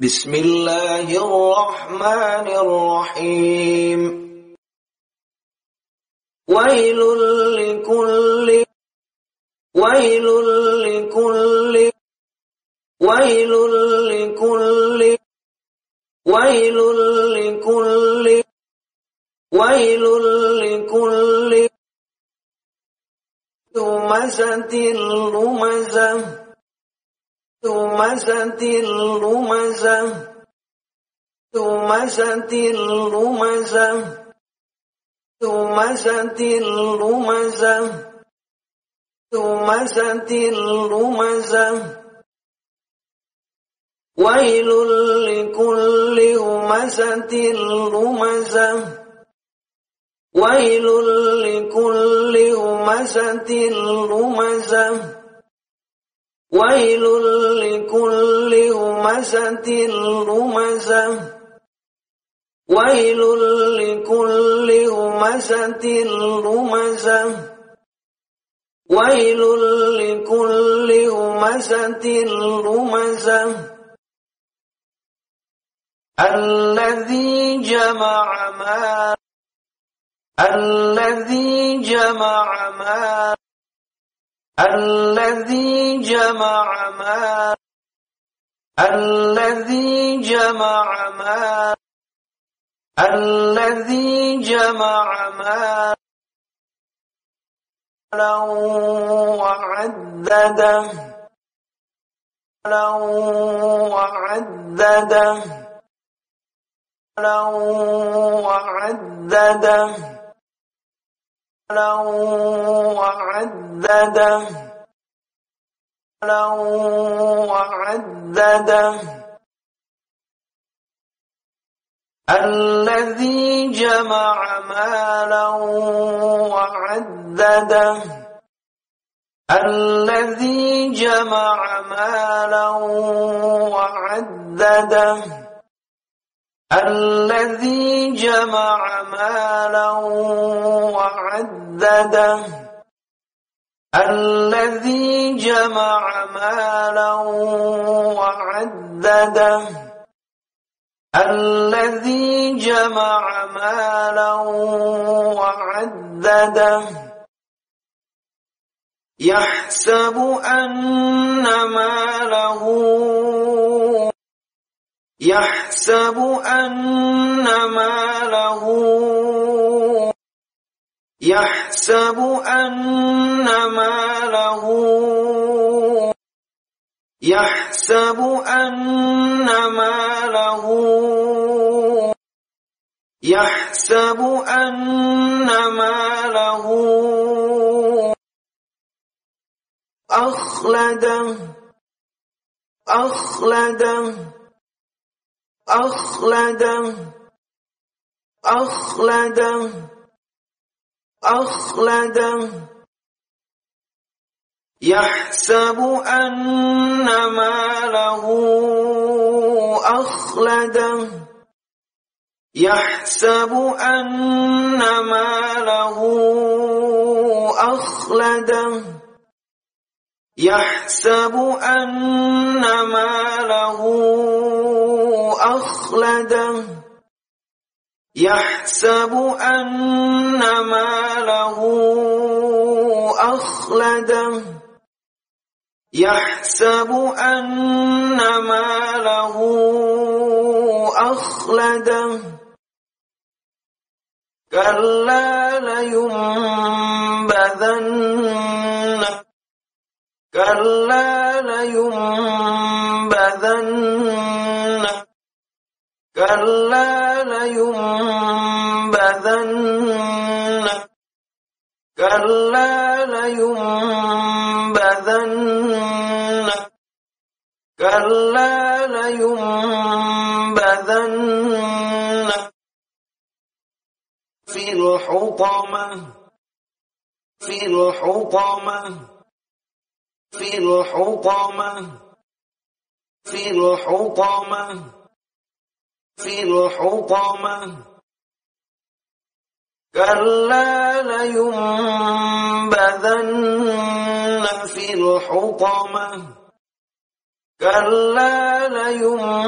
بسم الله الرحمن الرحيم. ويل لكل ويل لكل ويل لكل ويل لكل ويل لكل. همزة لمزة همزة لمزة همزة لمزة همزة لمزة همزة لمزة ويل لكل همزة لمزة ويل لكل همزة لمزة ويل لكل همزة لمزة ويل لكل همزة لمزة ويل لكل همزة لمزة الذي جمع مال الذي جمع مال الذي جمع مال الذي جمع مال الذي جمع مال وعدده لو وعدده لو وعدده وعدده الذي جمع مالا وعدده الذي جمع مالا وعدده الذي جمع مالا وعدده. الذي جمع مالا وعدده. الذي جمع مالا وعدده. يحسب أن ماله يحسب أن ماله يحسب أن ماله يحسب أن ماله يحسب أن ماله أخلده أخلده أخلد أخلد أخلد يحسب أن ماله أخلد يحسب أن ماله أخلد يحسب أن ماله أخلده يحسب أن ماله أخلده يحسب أن ماله أخلده كلا لينبذن كلا لينبذن كلا لينبذن كلا لينبذن كلا لينبذن في الحطمة في الحطمة في الحطمة في الحطمة في الحطمة. كلا لينبذن في الحطمة. كلا لينبذن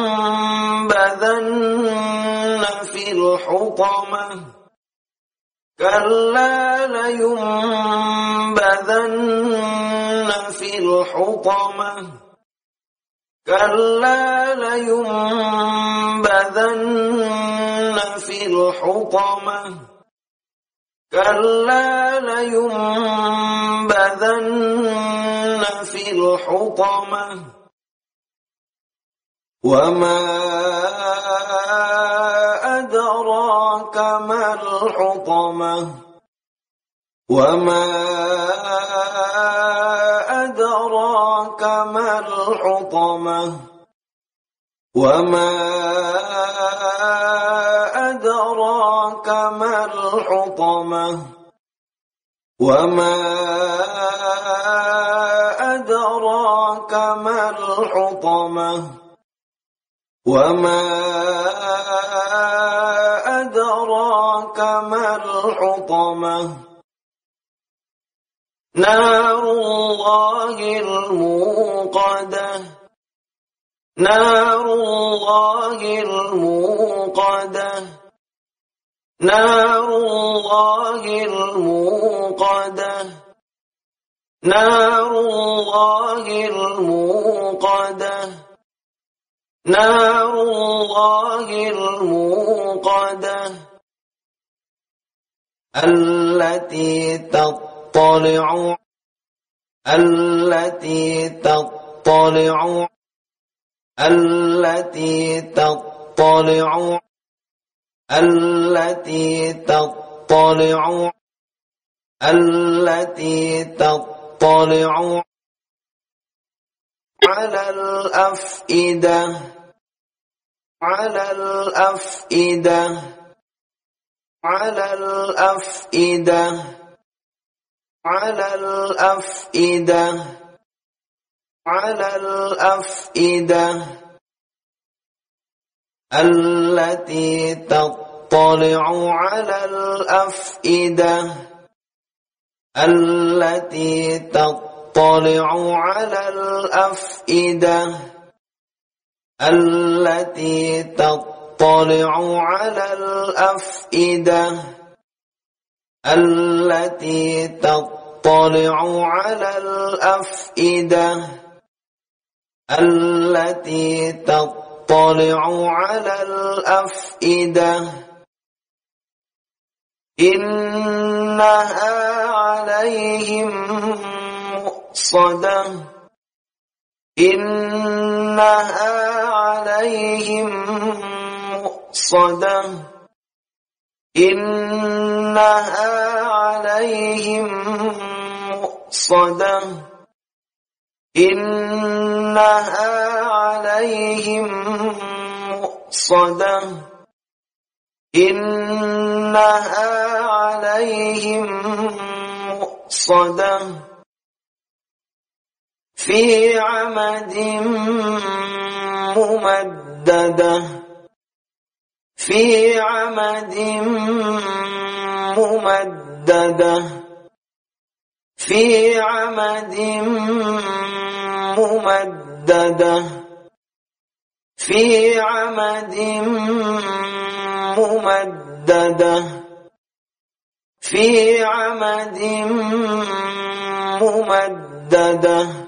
في الحطمة. كلا لينبذن الحطمة. كلا لينبذن في الحطمة. كلا لينبذن في الحطمة. وما أدراك ما الحطمة. وما الحطمة. وما أدراك ما الحطمة. وما أدراك ما الحطمة. وما أدراك ما الحطمة. نار الله الموقدة. نار الله الموقدة. نار الله الموقدة. نار الله الموقدة. نار الله الموقدة. التي تطلع التي تطلع التي تطلع التي تطلع التي تطلع على الأفئدة على الأفئدة على الأفئدة على الأفئدة. على الأفئدة التي تطلع على الأفئدة التي تطلع على الأفئدة التي تطلع على الأفئدة التي تطلع على الأفئدة التي تطلع على الأفئدة. إنها عليهم مؤصدة. إنها عليهم مؤصدة. إنها عليهم مؤصدة. إنها عليهم مؤصدة. إنها عليهم مؤصدة. في عمد ممددة. في عمد ممددة. في عمد ممددة. في عمد ممددة. في عمد ممددة.